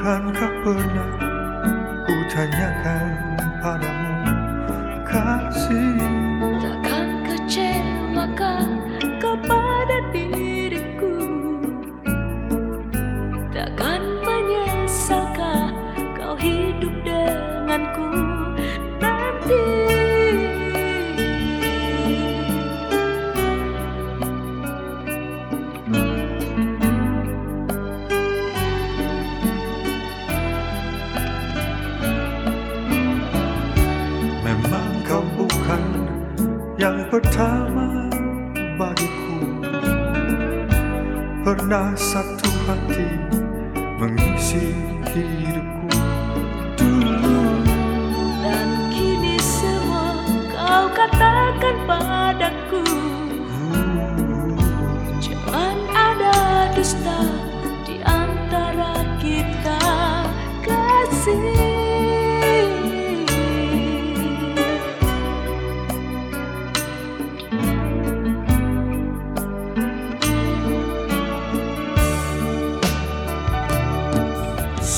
Bukankah pernah ku tanyakan padamu kasih. Takkan kecewakan kepada diriku? Takkan pertama bagiku Pernah satu hati mengisi hidupku dulu. Dan kini semua kau katakan padaku. Jangan ada dusta di antara kita kasih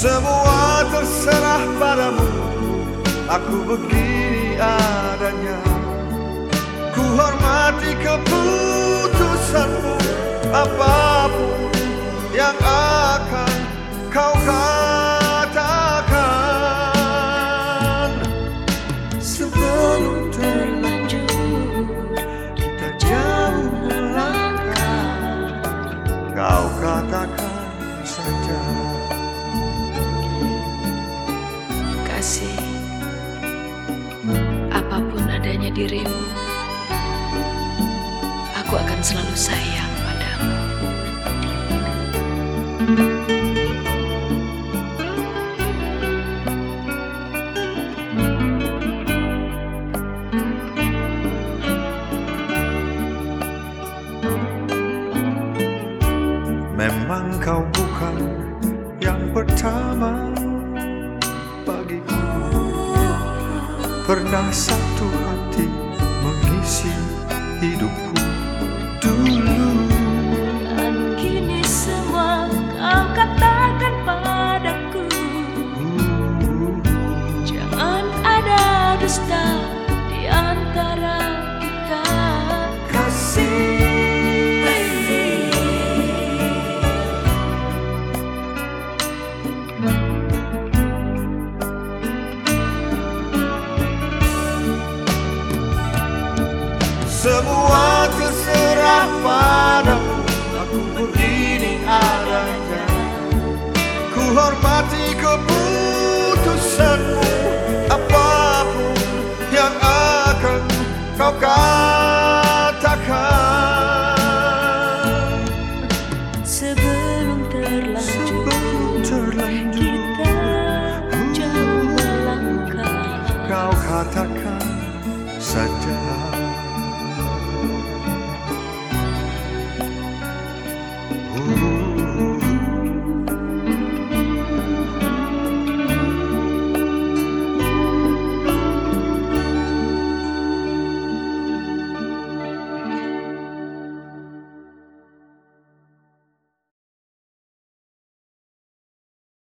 Semua terserah padamu. Aku begini adanya. Ku hormati keputusanmu Apa pun yang akan dirimu Aku akan selalu sayang padamu. Memang kau bukan yang pertama Pernah satu hati mengisi hidupku Semua terserah padamu. Aku begini adanya. Ku hormati keputusanmu. Apa pun yang akan kau katakan